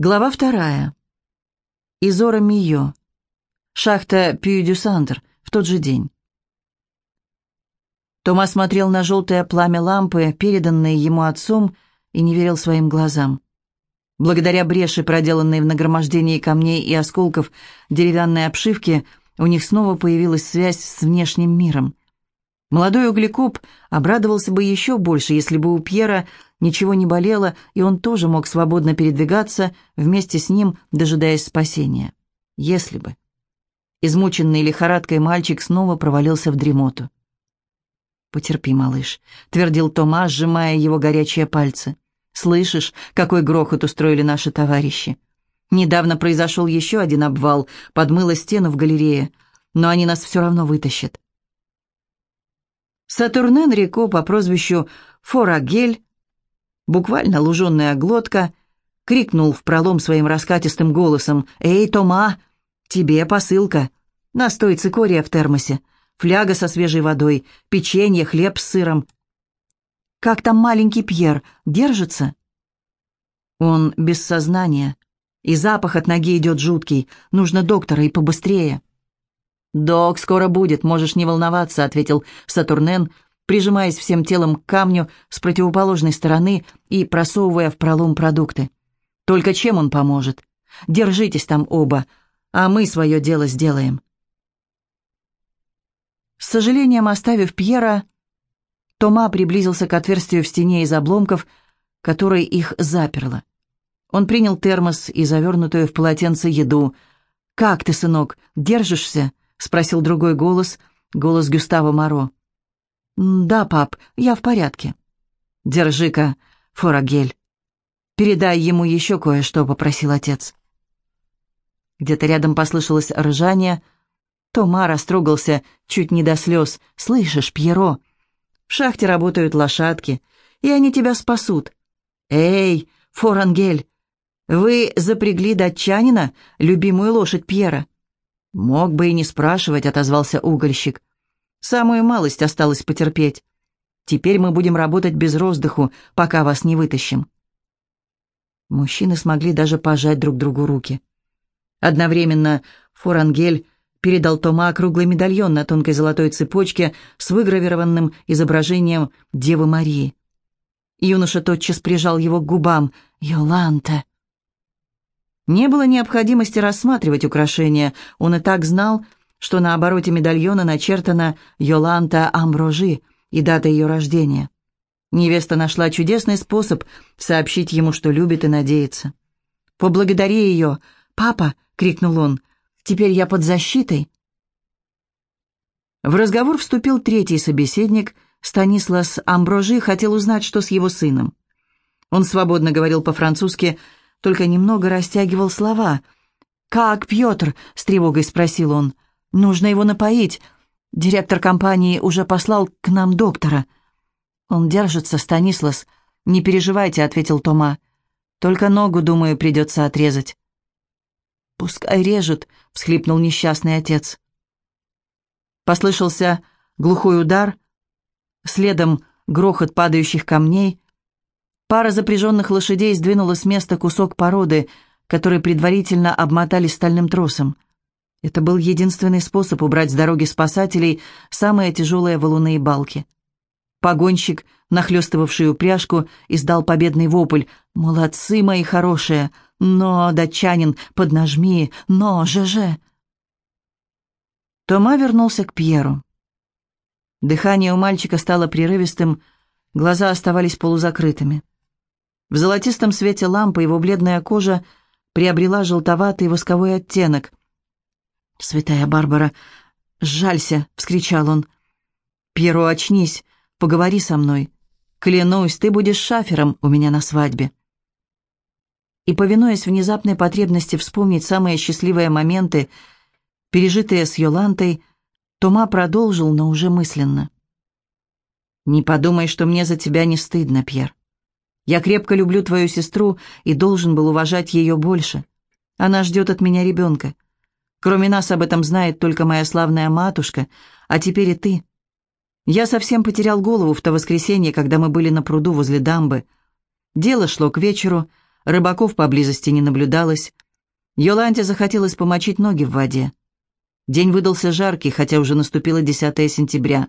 Глава вторая. Изора Мио. Шахта Пью-дю-Сантр в тот же день. Тома смотрел на желтое пламя лампы, переданное ему отцом, и не верил своим глазам. Благодаря бреши, проделанной в нагромождении камней и осколков деревянной обшивки, у них снова появилась связь с внешним миром. Молодой углекоп обрадовался бы еще больше, если бы у Пьера ничего не болело, и он тоже мог свободно передвигаться, вместе с ним дожидаясь спасения. Если бы. Измученный лихорадкой мальчик снова провалился в дремоту. «Потерпи, малыш», — твердил Тома, сжимая его горячие пальцы. «Слышишь, какой грохот устроили наши товарищи? Недавно произошел еще один обвал, подмыло стену в галерее, но они нас все равно вытащат. Сатурнен Рико по прозвищу Форагель, буквально луженная глотка, крикнул в пролом своим раскатистым голосом «Эй, Тома, тебе посылка! Настой цикория в термосе, фляга со свежей водой, печенье, хлеб с сыром. Как там маленький Пьер, держится?» Он без сознания, и запах от ноги идет жуткий, нужно доктора и побыстрее. «Док скоро будет, можешь не волноваться», — ответил Сатурнен, прижимаясь всем телом к камню с противоположной стороны и просовывая в пролом продукты. «Только чем он поможет? Держитесь там оба, а мы свое дело сделаем». С сожалением оставив Пьера, Тома приблизился к отверстию в стене из обломков, которой их заперло. Он принял термос и завернутую в полотенце еду. «Как ты, сынок, держишься?» — спросил другой голос, голос Гюстава Моро. «Да, пап, я в порядке». «Держи-ка, Форагель. Передай ему еще кое-что», — попросил отец. Где-то рядом послышалось ржание. Тома растрогался чуть не до слез. «Слышишь, Пьеро? В шахте работают лошадки, и они тебя спасут. Эй, Форангель, вы запрягли датчанина, любимую лошадь Пьера?» «Мог бы и не спрашивать», — отозвался угольщик. «Самую малость осталось потерпеть. Теперь мы будем работать без роздыху, пока вас не вытащим». Мужчины смогли даже пожать друг другу руки. Одновременно Форангель передал Тома круглый медальон на тонкой золотой цепочке с выгравированным изображением Девы Марии. Юноша тотчас прижал его к губам. «Йоланта!» Не было необходимости рассматривать украшения, он и так знал, что на обороте медальона начертана Йоланта Амброжи и дата ее рождения. Невеста нашла чудесный способ сообщить ему, что любит и надеется. «Поблагодари ее, папа!» — крикнул он. «Теперь я под защитой!» В разговор вступил третий собеседник. Станислас Амброжи хотел узнать, что с его сыном. Он свободно говорил по-французски, только немного растягивал слова. «Как Пьетр?» — с тревогой спросил он. «Нужно его напоить. Директор компании уже послал к нам доктора». «Он держится, Станислас. Не переживайте», — ответил Тома. «Только ногу, думаю, придется отрезать». «Пускай режут», — всхлипнул несчастный отец. Послышался глухой удар, следом грохот падающих камней, Пара запряженных лошадей сдвинула с места кусок породы, который предварительно обмотали стальным тросом. Это был единственный способ убрать с дороги спасателей самые тяжелые валуны и балки. Погонщик, нахлестывавший упряжку, издал победный вопль. «Молодцы, мои хорошие! Но, датчанин, поднажми! Но, ЖЖ!» Тома вернулся к Пьеру. Дыхание у мальчика стало прерывистым, глаза оставались полузакрытыми. В золотистом свете лампы его бледная кожа приобрела желтоватый восковой оттенок. «Святая Барбара, сжалься!» — вскричал он. «Пьеро, очнись, поговори со мной. Клянусь, ты будешь шафером у меня на свадьбе». И, повинуясь внезапной потребности вспомнить самые счастливые моменты, пережитые с Йолантой, Тома продолжил, но уже мысленно. «Не подумай, что мне за тебя не стыдно, Пьер. Я крепко люблю твою сестру и должен был уважать ее больше. Она ждет от меня ребенка. Кроме нас об этом знает только моя славная матушка, а теперь и ты. Я совсем потерял голову в то воскресенье, когда мы были на пруду возле дамбы. Дело шло к вечеру, Рыбаков поблизости не наблюдалось. Йоланте захотелось помочить ноги в воде. День выдался жаркий, хотя уже наступило 10 сентября.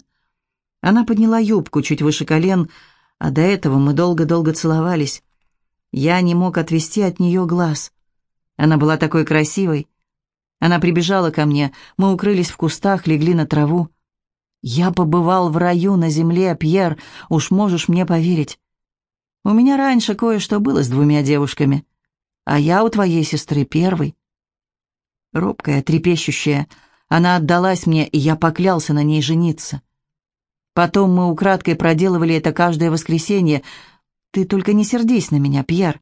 Она подняла юбку чуть выше колен, а до этого мы долго-долго целовались. Я не мог отвести от нее глаз. Она была такой красивой. Она прибежала ко мне, мы укрылись в кустах, легли на траву. «Я побывал в раю на земле, Пьер, уж можешь мне поверить. У меня раньше кое-что было с двумя девушками, а я у твоей сестры первый». Робкая, трепещущая, она отдалась мне, и я поклялся на ней жениться. Потом мы украдкой проделывали это каждое воскресенье. Ты только не сердись на меня, Пьер.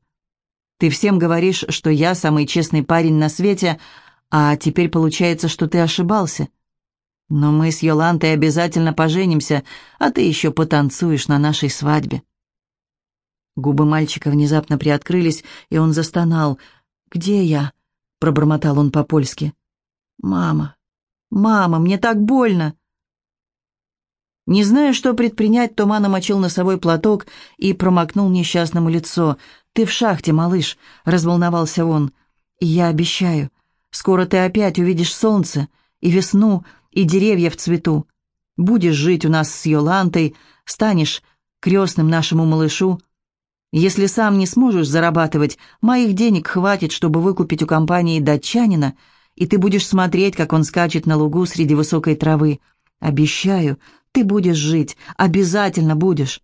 Ты всем говоришь, что я самый честный парень на свете, а теперь получается, что ты ошибался. Но мы с Йолантой обязательно поженимся, а ты еще потанцуешь на нашей свадьбе». Губы мальчика внезапно приоткрылись, и он застонал. «Где я?» — пробормотал он по-польски. «Мама, мама, мне так больно!» Не зная, что предпринять, Тома намочил носовой платок и промокнул несчастному лицо. «Ты в шахте, малыш», — разволновался он. «И я обещаю, скоро ты опять увидишь солнце и весну, и деревья в цвету. Будешь жить у нас с Йолантой, станешь крестным нашему малышу. Если сам не сможешь зарабатывать, моих денег хватит, чтобы выкупить у компании датчанина, и ты будешь смотреть, как он скачет на лугу среди высокой травы. Обещаю, ты будешь жить, обязательно будешь».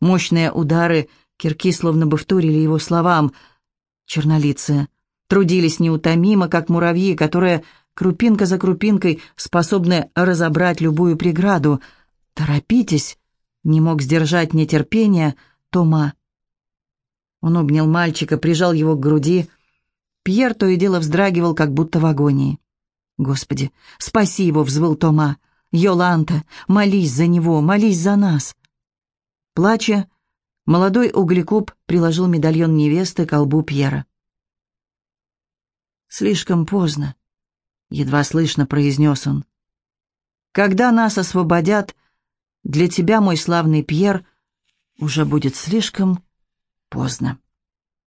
Мощные удары Кирки словно бы вторили его словам. Чернолицые трудились неутомимо, как муравьи, которые крупинка за крупинкой способны разобрать любую преграду. «Торопитесь!» — не мог сдержать нетерпения Тома. Он обнял мальчика, прижал его к груди. Пьер то и дело вздрагивал, как будто в агонии. «Господи, спаси его!» — взвыл Тома. «Йоланта, молись за него, молись за нас!» Плача, Молодой углекоп приложил медальон невесты к колбу Пьера. «Слишком поздно», — едва слышно произнес он. «Когда нас освободят, для тебя, мой славный Пьер, уже будет слишком поздно».